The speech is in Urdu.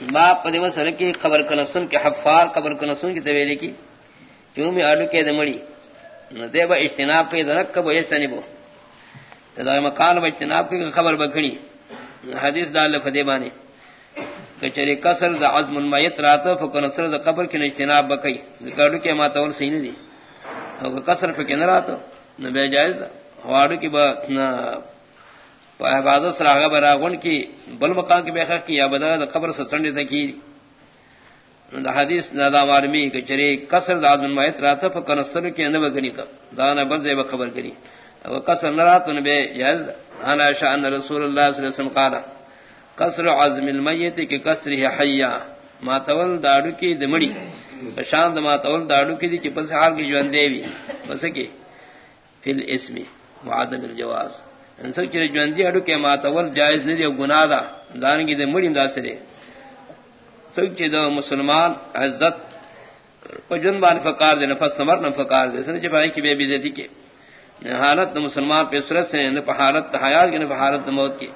باپ پدی مسئلہ کی خبر کنسن کے حفار خبر کنسن کی طویلے کی جو میں آلو کے دمڑی دے با اجتناب کے درک کبو یجتنبو تدار مکان با اجتناب کی خبر بکھنی حدیث دال لفدے بانے کچری کسر دا عظم المیت راتو فکنسر دا قبر کی اجتناب بکی ذکرڈو کے ماتول سینے دی او کسر فکن راتو نبی جائز دا وارو کی با عبادت سراغ براغن کی بل مقام کی بیخ کی یا بدا دا قبر ستنڈی تکی دا حدیث دا مارمی کہ چرے کسر دا آدم مایت راتا فا کنستر کی اندبا گنی کا. دانا بل زیبا خبر کری او کسر نرات نبی جائز انا شاء رسول اللہ صلی اللہ علیہ وسلم قالا. کسر عظم المیت کی کسر حیا. ما تول داڑو کی دمڑی شان دا ما تول داڑو کی دی چی پس حال کی جو اندیوی بس کی؟ فی الاسمی وعدم الجواز. انسان سب چرے جوندی اڑو کے ماتول جائز نہیں دیو گناہ دا دارنگی دے مڑیم دا سرے سب چیز مسلمان عزت پجن بان فقار دے نفس سمر نم فقار دے سنے چپائی کی بے بیزتی کے حالت مسلمان پہ سرت سے نہ حالت حیات کی نہ حالت موت کی